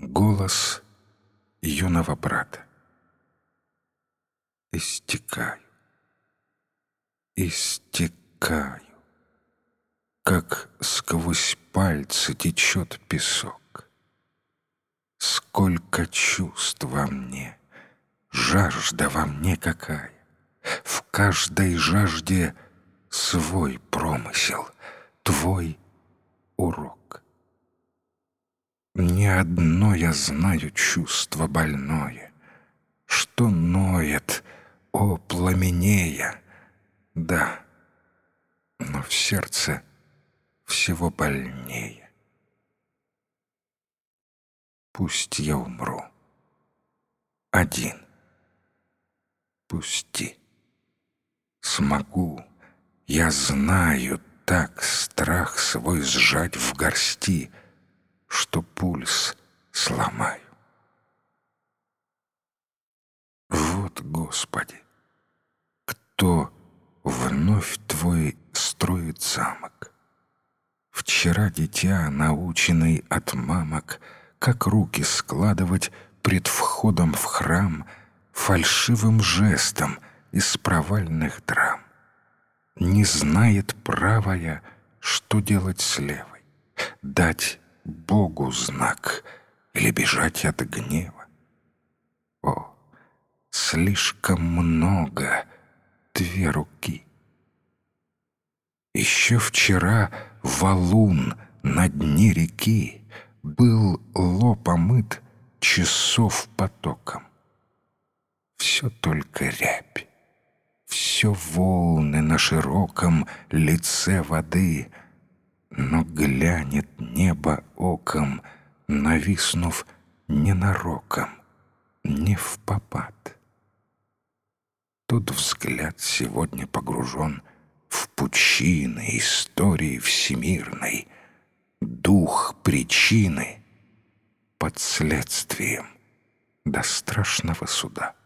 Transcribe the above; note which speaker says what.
Speaker 1: Голос юного брата. Истекаю, истекаю, как сквозь пальцы течет песок. Сколько чувств во мне, жажда во мне какая. В каждой жажде свой промысел, твой урок. Не одно я знаю чувство больное, Что ноет, о, пламенея. Да, но в сердце всего больнее. Пусть я умру. Один. Пусти. Смогу, я знаю, так страх свой сжать в горсти, что пульс сломаю. Вот, Господи, кто вновь Твой строит замок. Вчера дитя, наученный от мамок, как руки складывать пред входом в храм фальшивым жестом из провальных драм. Не знает правая, что делать с левой, дать Богу знак или бежать от гнева. О, слишком много две руки. Еще вчера валун на дне реки был лоб омыт часов потоком. Все только рябь, все волны на широком лице воды — но глянет небо оком, нависнув ненароком, не в попад. Тот взгляд сегодня погружен в пучины истории всемирной, дух причины под следствием до страшного суда.